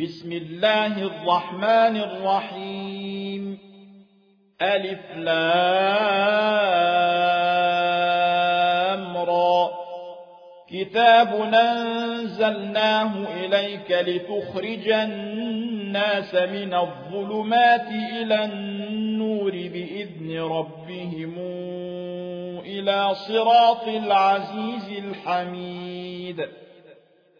بسم الله الرحمن الرحيم ألف لامرى كتاب ننزلناه إليك لتخرج الناس من الظلمات إلى النور بإذن ربهم إلى صراط العزيز الحميد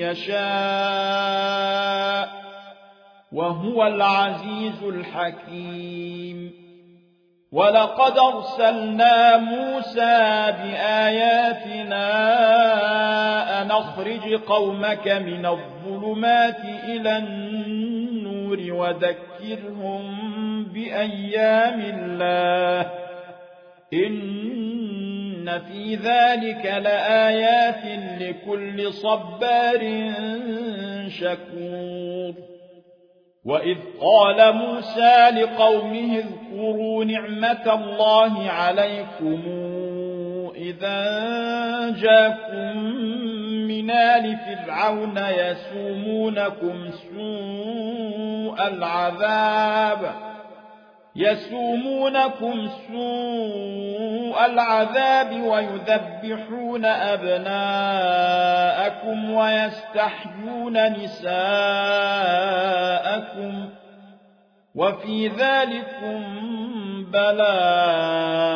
يشاء وهو العزيز الحكيم. ولقد أرسلنا موسى بآياتنا أن أخرج قومك من الظلمات إلى النور وذكرهم بأيام الله. إن إن في ذلك لآيات لكل صبار شكور وإذ قال موسى لقومه اذكروا نعمة الله عليكم إذا جاكم من آل فرعون يسومونكم سوء العذاب يسومونكم سوء العذاب ويذبحون أبناءكم ويستحيون نساءكم وفي ذلكم بلاء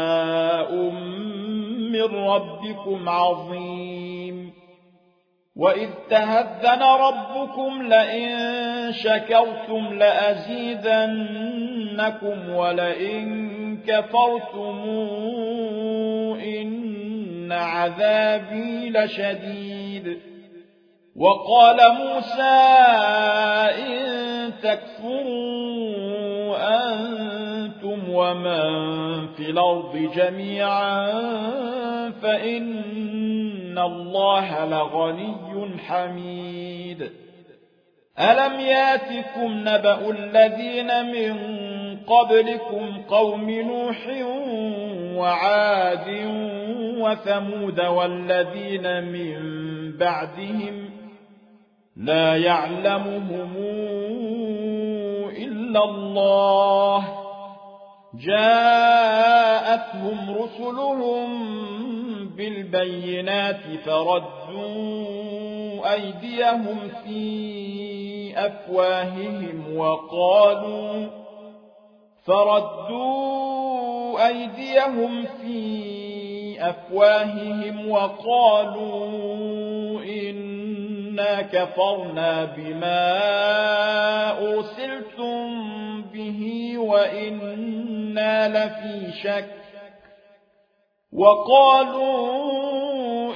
من ربكم عظيم. وإذ تهذن ربكم لئن شكرتم لأزيدنكم ولئن كفرتم إن عذابي لشديد. وقال موسى إن تكفروا أنتم ومن في الأرض جميعا فإن الله لغني حميد. ألم يأتكم نبأ الذين من قبلكم قوم نوح وعاد وثمود والذين من بعدهم لا يعلمهم إلا الله جاءتهم رسلهم بالبينات فردوا أيديهم في أفواههم وقالوا فردوا أيديهم في أفواههم وقالوا إنا كفرنا بما أرسلتم به وإنا لفي شك. وقالوا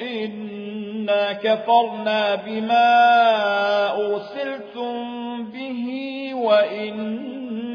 إنا كفرنا بما أرسلتم به وإنا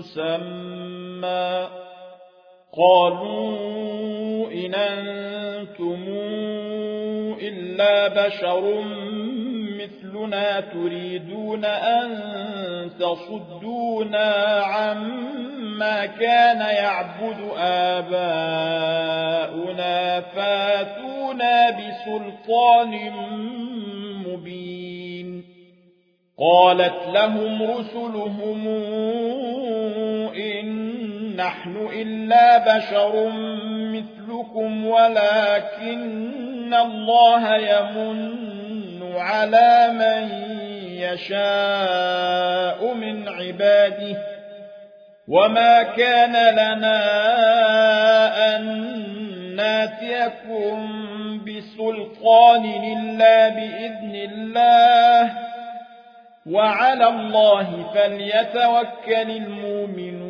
مسمى قالوا إن أنتم إلا بشر مثلنا تريدون أن تصدونا عما كان يعبد آباؤنا فاتونا بسلطان مبين قالت لهم رسلهم نحن إلا بشر مثلكم ولكن الله يمن على من يشاء من عباده. وما كان لنا أن ناتيكم بسلطان إلا بإذن الله. وعلى الله فليتوكل المؤمنون.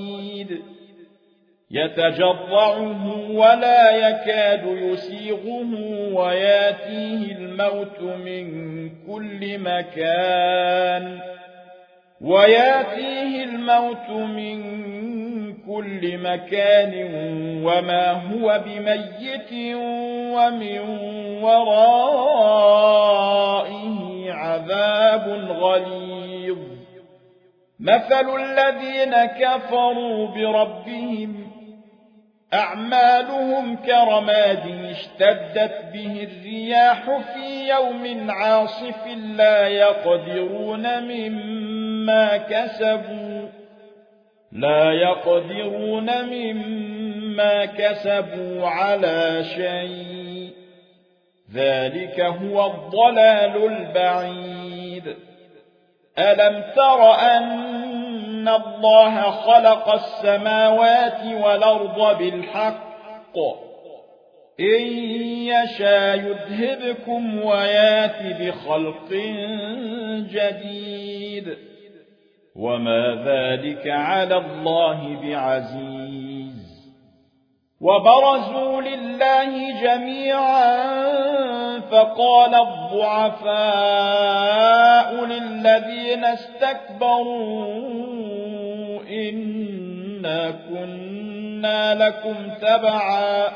يتجرعه ولا يكاد يسيغه وياتيه الموت من كل مكان. وياتيه الموت من كل مكان وما هو بميت ومن ورائه عذاب غليظ. مثل الذين كفروا بربهم أعمالهم كرماد اشتدت به الرياح في يوم عاصف لا يقدرون مما كسبوا لا يقدرون مما كسبوا على شيء ذلك هو الضلال البعيد ألم تر أن إن الله خلق السماوات والأرض بالحق إن يشاء يذهبكم ويات بخلق جديد وما ذلك على الله بعزيز وبرزوا لله جميعا فقال الضعفاء للذين استكبروا إنا كنا لكم تبعا.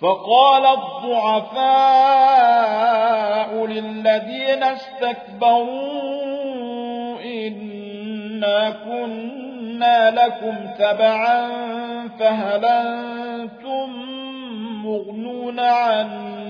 فقال الضعفاء للذين استكبروا إنا كنا لكم تبعا فهل أنتم مغنون عنا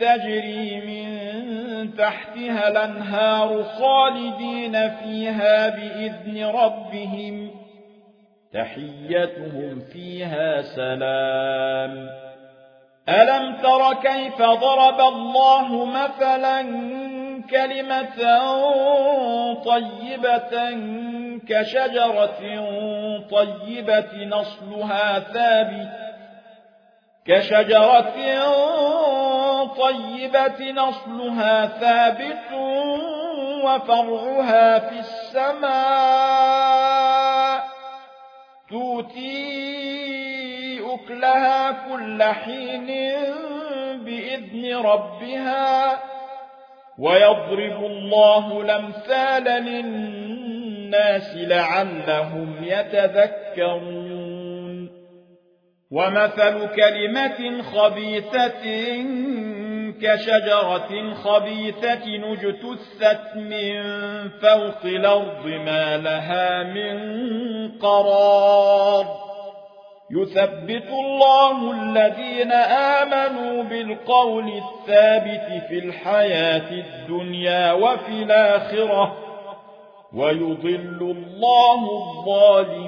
تجري من تحتها الأنهار خالدين فيها بإذن ربهم تحيتهم فيها سلام. ألم تر كيف ضرب الله مثلا كلمة طيبة كشجرة طيبة نصلها ثابت كشجرة طيبة نصلها ثابت وفرعها في السماء توتي أكلها كل حين بإذن ربها ويضرب الله الأمثال للناس لعلهم يتذكرون ومثل كلمة خبيثة كشجرة خبيثة نجتثت من فوق الأرض ما لها من قرار. يثبت الله الذين آمنوا بالقول الثابت في الحياة الدنيا وفي الآخرة ويضل الله الظالمين.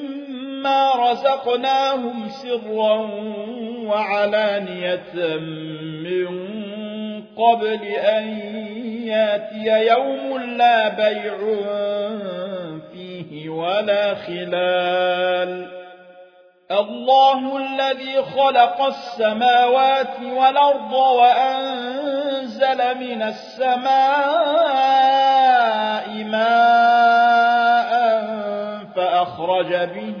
رزقناهم سرا وعلانية من قبل أن يأتي يوم لا بيع فيه ولا خلال. الله الذي خلق السماوات والأرض وأنزل من السماء ماء فأخرج به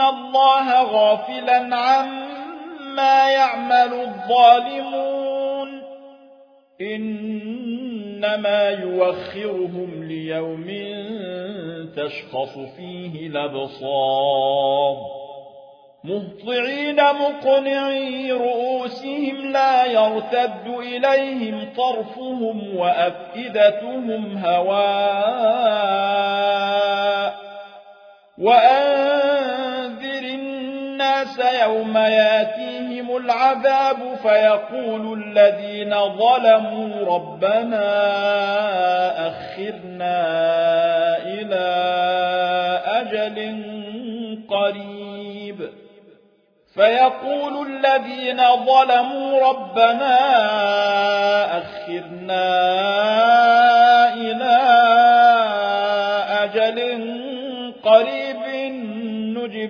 الله غافلا عما يعمل الظالمون إنما يوخرهم ليوم تشخص فيه الأبصار مهطعين مقنعي رؤوسهم لا يرتد إليهم طرفهم وأفئدتهم هواء وأنذر الناس يوم ياتيهم العذاب فيقول الذين ظلموا ربنا أخرنا إلى أجل قريب. فيقول الذين ظلموا ربنا